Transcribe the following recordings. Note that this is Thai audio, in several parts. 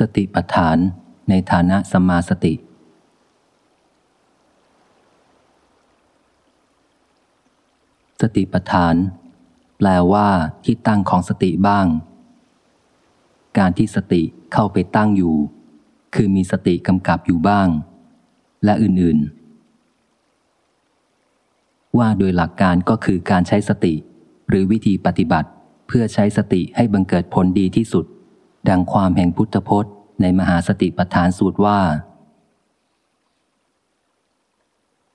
สติปัฏฐานในฐานะสมาสติ สติปัฏฐาน แปลว่าที่ตั้งของสติบ้าง การที่สติเข้าไปตั้งอยู่ คือมีสติกำกับอยู่บ้าง และอื่นๆ ว่าโดยหลักการก็คือการใช้สติ หรือวิธีปฏิบัติเพื่อใช้สติให้บังเกิดผลดีที่สุด ดังความแห่งพุทธพจน์ในมหาสติปัฏฐานสูตรว่า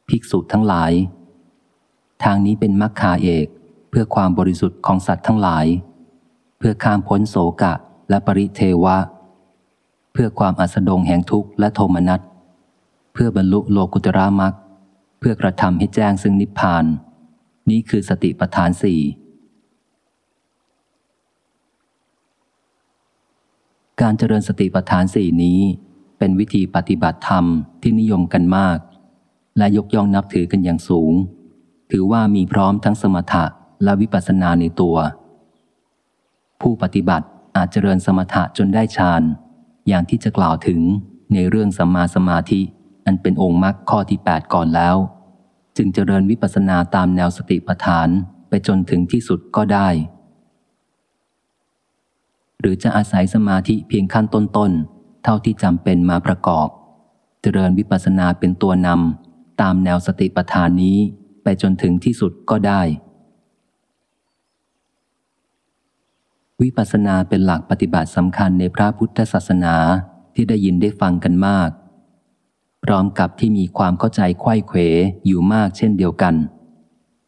ภิกษุทั้งหลาย ทางนี้เป็นมรรคาเอกเพื่อความบริสุทธิ์ของสัตว์ทั้งหลาย เพื่อข้ามพ้นโศกะและปริเทวะ เพื่อความอัสดงแห่งทุกข์และโทมนัสเพื่อบรรลุโลกุตระมักเพื่อกระทำให้แจ้งซึ่งนิพพาน นี้คือสติปัฏฐานสี่ การเจริญสติปัฏฐานสี่นี้ เป็นวิธีปฏิบัติธรรมที่นิยมกันมาก และยกย่องนับถือกันอย่างสูง ถือว่ามีพร้อมทั้งสมถะและวิปัสสนาในตัว ผู้ปฏิบัติอาจเจริญสมถะจนได้ฌานอย่างที่จะกล่าวถึงในเรื่องสัมมาสมาธิ อันเป็นองค์มรรคข้อที่ 8 ก่อนแล้ว จึงเจริญวิปัสสนาตามแนวสติปัฏฐานไปจนถึงที่สุดก็ได้ หรือจะอาศัยสมาธิเพียงขั้นต้นๆ เท่าที่จำเป็นมาประกอบ เจริญวิปัสสนาเป็นตัวนำตามแนวสติปัฏฐานนี้ไปจนถึงที่สุดก็ได้ วิปัสสนาเป็นหลักปฏิบัติสำคัญในพระพุทธศาสนาที่ได้ยินได้ฟังกันมาก พร้อมกับที่มีความเข้าใจไข้เขวอยู่มากเช่นเดียวกัน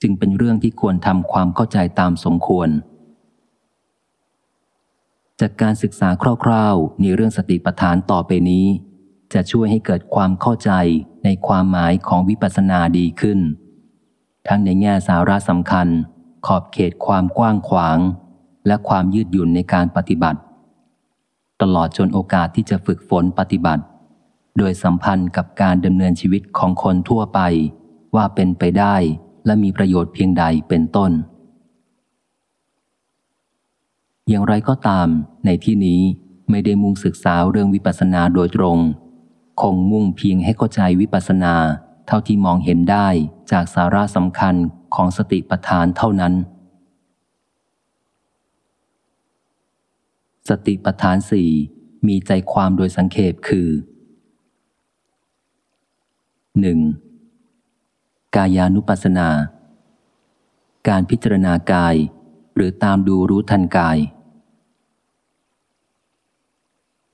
จึงเป็นเรื่องที่ควรทำความเข้าใจตามสมควร จากการศึกษาคร่าวๆในเรื่องสติปัฏฐานต่อไปนี้ จะช่วยให้เกิดความเข้าใจในความหมายของวิปัสสนาดีขึ้น ทั้งในแง่สาระสำคัญ ขอบเขตความกว้างขวาง และความยืดหยุ่นในการปฏิบัติ ตลอดจนโอกาสที่จะฝึกฝนปฏิบัติ โดยสัมพันธ์กับการดำเนินชีวิตของคนทั่วไป ว่าเป็นไปได้และมีประโยชน์เพียงใดเป็นต้น อย่างไรก็ตาม ในที่นี้ไม่ได้มุ่งศึกษาเรื่องวิปัสสนาโดยตรง คงมุ่งเพียงให้เข้าใจวิปัสสนา เท่าที่มองเห็นได้จากสาระสำคัญของสติปัฏฐานเท่านั้น สติปัฏฐานสี่มีใจความโดยสังเขปคือ 1. กายานุปัสสนา การพิจารณากาย หรือตามดูรู้ทันกาย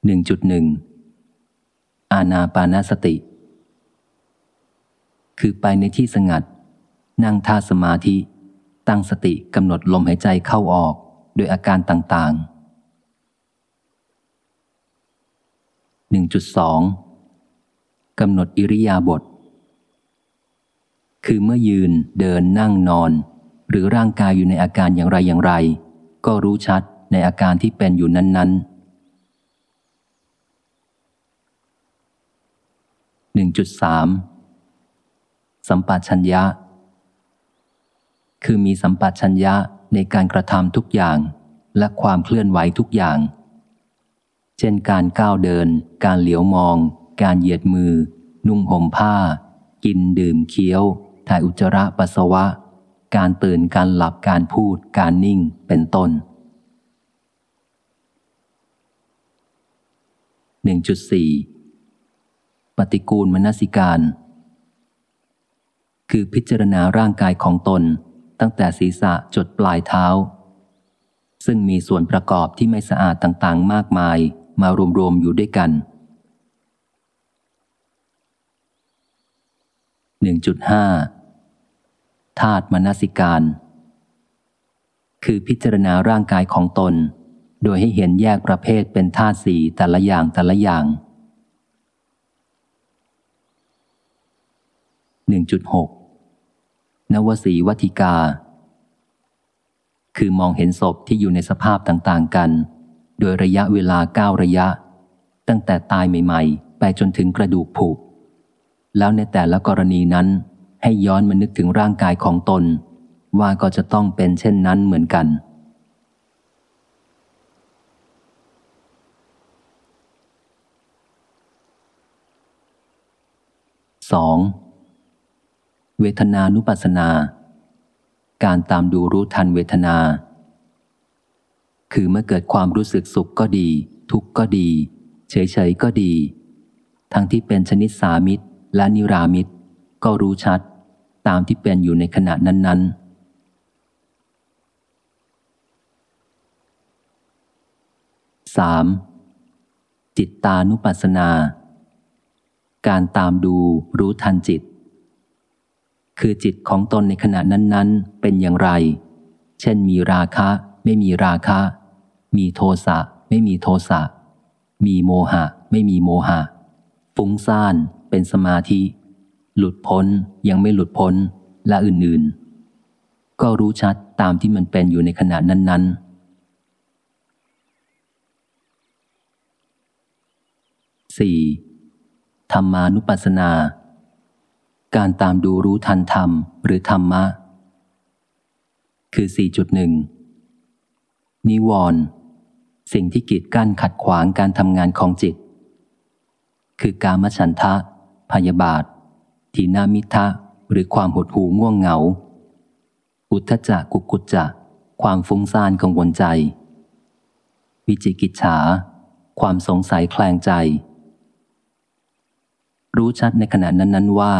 1.1 อาณาปานสติ คือไปในที่สงัด นั่งท่าสมาธิ ตั้งสติกำหนดลมหายใจเข้าออกโดยอาการต่างๆ 1.2 กำหนดอิริยาบถ คือเมื่อยืนเดินนั่งนอน หรือร่างกายอยู่ในอาการอย่างไรอย่างไร ก็รู้ชัดในอาการที่เป็นอยู่นั้นๆ 1.3 สัมปชัญญะ คือมีสัมปชัญญะในการกระทำทุกอย่างและความเคลื่อนไหวทุกอย่าง เช่นการก้าวเดิน การเหลียวมอง การเหยียดมือ นุ่งห่มผ้า กินดื่มเคี้ยว ถ่ายอุจจาระปัสสาวะ การตื่นการหลับการพูด การนิ่งเป็นต้น 1.4 ปฏิกูลมนสิการ คือพิจารณาร่างกายของตนตั้งแต่ศีรษะจดปลายเท้า ซึ่งมีส่วนประกอบที่ไม่สะอาดต่างๆ มากมายมารวมๆอยู่ด้วยกัน 1.5ธาตุมนสิการ คือพิจารณาร่างกายของตน โดยให้เห็นแยกประเภทเป็นธาตุสีแต่ละอย่างแต่ละอย่าง 1.6 นวสีวัติกา คือมองเห็นศพที่อยู่ในสภาพต่างๆกัน โดยระยะเวลาเก้าระยะ ตั้งแต่ตายใหม่ๆ ไปจนถึงกระดูกผุแล้วในแต่ละกรณีนั้น ให้ย้อนมานึกถึงร่างกายของตน ว่าก็จะต้องเป็นเช่นนั้นเหมือนกันสอง เวทนานุปัสสนา การตามดูรู้ทันเวทนา คือเมื่อเกิดความรู้สึกสุขก็ดี ทุกข์ก็ดี เฉยๆก็ดี ทั้งที่เป็นชนิดสามิตรและนิรามิตร ก็รู้ชัด ตามที่เป็นอยู่ในขณะนั้นๆ 3. จิตตานุปัสสนา การตามดูรู้ทันจิต คือจิตของตนในขณะนั้น ๆ เป็นอย่างไร เช่นมีราคะ ไม่มีราคะ มีโทสะ ไม่มีโทสะ มีโมหะ ไม่มีโมหะ ฟุ้งซ่าน เป็นสมาธิ หลุดพ้น ยังไม่หลุดพ้น และอื่น ๆ ก็รู้ชัดตามที่มันเป็นอยู่ในขณะนั้นๆ 4. ธรรมานุปัสสนา การตามดูรู้ทันธรรมหรือธรรมะ คือ 4.1 นิวรณ์สิ่งที่กีดกั้นขัดขวางการทำงานของจิต คือกามฉันทะ พยาบาท ทีนามิทะ หรือความหดหู่ง่วงเหงา อุทธจักกุกุจจะ ความฟุ้งซ่านกังวลใจ วิจิกิจฉา ความสงสัยแคลงใจ รู้ชัดในขณะนั้น ๆ ว่า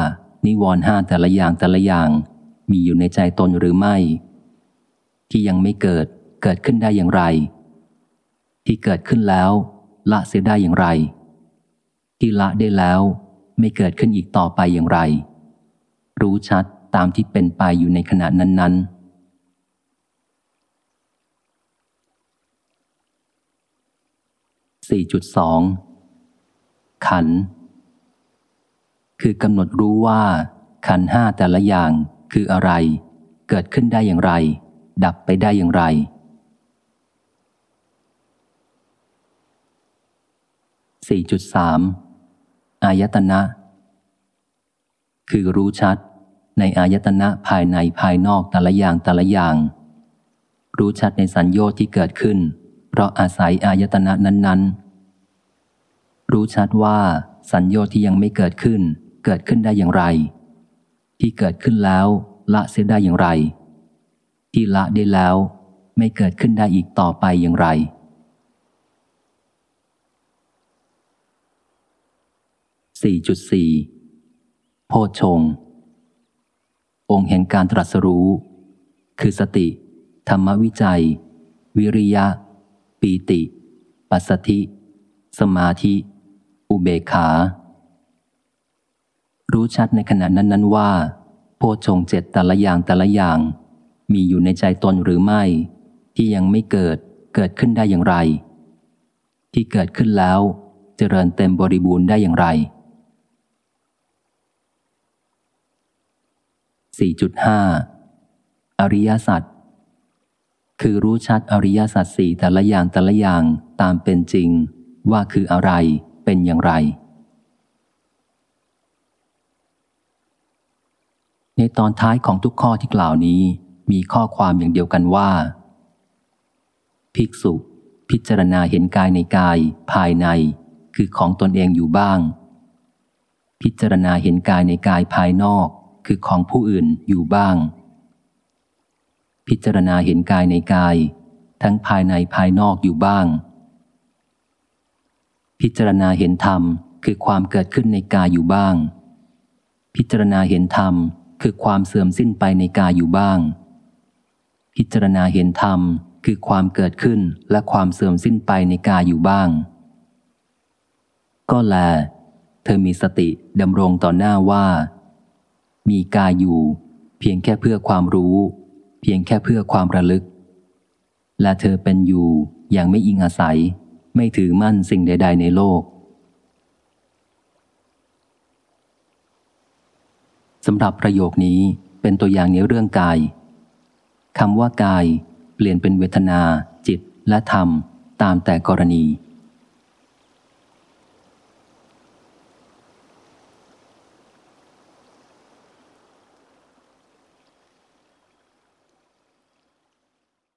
นิวรณ์ห้าแต่ละอย่างแต่ละอย่าง มีอยู่ในใจตนหรือไม่ ที่ยังไม่เกิดเกิดขึ้นได้อย่างไร ที่เกิดขึ้นแล้ว ละเสียได้อย่างไร ที่ละได้แล้ว ไม่เกิดขึ้นอีกต่อไปอย่างไร รู้ชัดตามที่เป็นไปอยู่ในขณะนั้น ๆ4.2 ขัน คือกำหนดรู้ว่าขันห้าแต่ละอย่างคืออะไร เกิดขึ้นได้อย่างไร ดับไปได้อย่างไร 4.3 อายตนะ คือรู้ชัด ในอายตนะภายในภายนอกแต่ละอย่างแต่ละอย่าง รู้ชัดในสัญญาที่เกิดขึ้น เพราะอาศัยอายตนะนั้น ๆ รู้ชัดว่าสัญญาที่ยังไม่เกิดขึ้น เกิดขึ้นได้อย่างไร ที่เกิดขึ้นแล้ว ละเสียได้อย่างไร ที่ละได้แล้ว ไม่เกิดขึ้นได้อีกต่อไปอย่างไร 4.4 โพชง องค์แห่งการตรัสรู้ คือสติ ธรรมวิจัย วิริยะ ปีติ ปัสสธิ สมาธิ อุเบกขา รู้ชัดในขณะนั้นๆว่า โพชงเจ็ดแต่ละอย่างแต่ละอย่าง มีอยู่ในใจตนหรือไม่ ที่ยังไม่เกิดเกิดขึ้นได้อย่างไร ที่เกิดขึ้นแล้วเจริญเต็มบริบูรณ์ได้อย่างไร 4.5 อริยสัจคือรู้ชัดอริยสัจสี่แต่ละอย่างแต่ละอย่างตามเป็นจริง ว่าคืออะไรเป็นอย่างไร ในตอนท้ายของทุกข้อที่กล่าวนี้ มีข้อความอย่างเดียวกันว่า ภิกษุพิจารณาเห็นกายในกายภายใน คือของตนเองอยู่บ้าง พิจารณาเห็นกายในกายภายนอก คือของผู้อื่นอยู่บ้าง พิจารณาเห็นกายในกาย ทั้งภายในภายนอกอยู่บ้าง พิจารณาเห็นธรรมคือความเกิดขึ้นในกายอยู่บ้าง พิจารณาเห็นธรรม คือความเสื่อมสิ้นไปในกายอยู่บ้าง พิจารณาเห็นธรรมคือความเกิดขึ้นและความเสื่อมสิ้นไปในกายอยู่บ้าง ก็แล เธอมีสติดำรงต่อหน้าว่า มีกายอยู่ เพียงแค่เพื่อความรู้ เพียงแค่เพื่อความระลึก และเธอเป็นอยู่อย่างไม่อิงอาศัย ไม่ถือมั่นสิ่งใด ๆ ในโลก สำหรับประโยคนี้เป็นตัวอย่างในเรื่องกายคำว่ากาย เปลี่ยนเป็นเวทนา จิตและธรรม ตามแต่กรณี